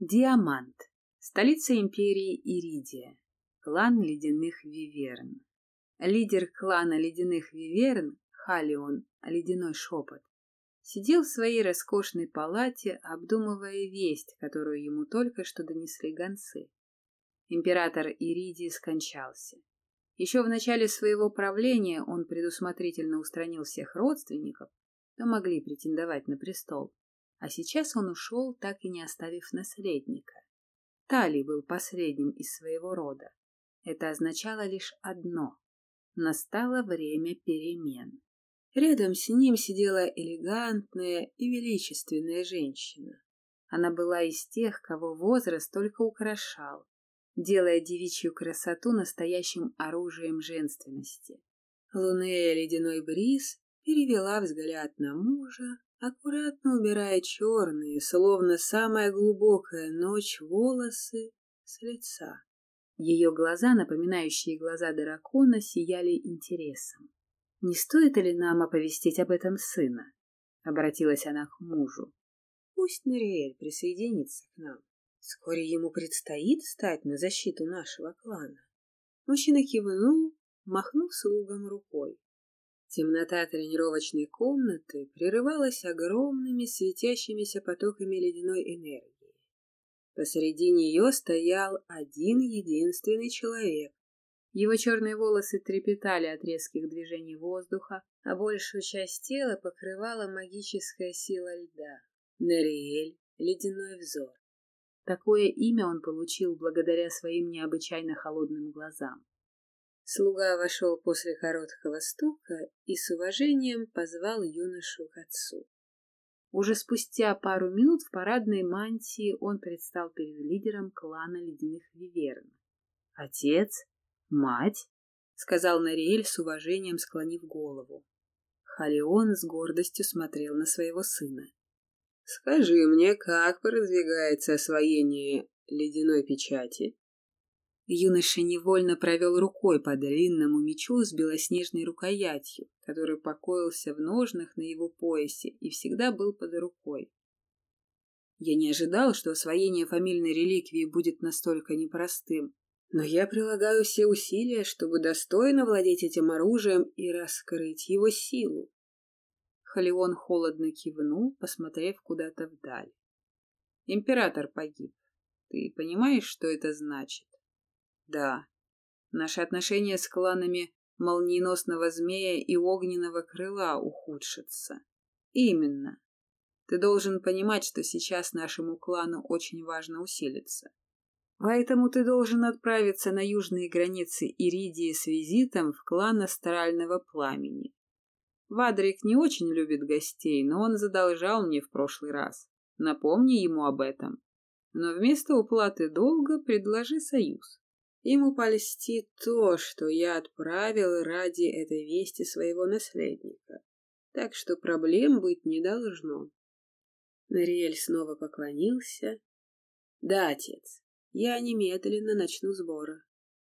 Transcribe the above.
Диамант. Столица империи Иридия. Клан ледяных виверн. Лидер клана ледяных виверн, Халион, ледяной шепот, сидел в своей роскошной палате, обдумывая весть, которую ему только что донесли гонцы. Император Иридии скончался. Еще в начале своего правления он предусмотрительно устранил всех родственников, кто могли претендовать на престол, а сейчас он ушел, так и не оставив наследника. Талий был последним из своего рода. Это означало лишь одно — настало время перемен. Рядом с ним сидела элегантная и величественная женщина. Она была из тех, кого возраст только украшал, делая девичью красоту настоящим оружием женственности. Лунея ледяной бриз перевела взгляд на мужа, аккуратно убирая черные, словно самая глубокая ночь, волосы с лица. Ее глаза, напоминающие глаза дракона, сияли интересом. «Не стоит ли нам оповестить об этом сына?» — обратилась она к мужу. «Пусть Нориэль присоединится к нам. Вскоре ему предстоит встать на защиту нашего клана». Мужчина кивнул, махнув слугам рукой. Темнота тренировочной комнаты прерывалась огромными светящимися потоками ледяной энергии. Посреди нее стоял один единственный человек. Его черные волосы трепетали от резких движений воздуха, а большую часть тела покрывала магическая сила льда. Нериэль — ледяной взор. Такое имя он получил благодаря своим необычайно холодным глазам. Слуга вошел после короткого стука и с уважением позвал юношу к отцу. Уже спустя пару минут в парадной мантии он предстал перед лидером клана ледяных виверн. «Отец? Мать?» — сказал Нариэль с уважением, склонив голову. Халион с гордостью смотрел на своего сына. «Скажи мне, как продвигается освоение ледяной печати?» Юноша невольно провел рукой по длинному мечу с белоснежной рукоятью, который покоился в ножнах на его поясе и всегда был под рукой. Я не ожидал, что освоение фамильной реликвии будет настолько непростым, но я прилагаю все усилия, чтобы достойно владеть этим оружием и раскрыть его силу. Халион холодно кивнул, посмотрев куда-то вдаль. Император погиб. Ты понимаешь, что это значит? Да, наши отношения с кланами молниеносного змея и огненного крыла ухудшатся. Именно. Ты должен понимать, что сейчас нашему клану очень важно усилиться. Поэтому ты должен отправиться на южные границы Иридии с визитом в клан Астрального Пламени. Вадрик не очень любит гостей, но он задолжал мне в прошлый раз. Напомни ему об этом. Но вместо уплаты долга предложи союз. Ему польстит то, что я отправил ради этой вести своего наследника. Так что проблем быть не должно. Нариэль снова поклонился. Да, отец, я немедленно начну сборы.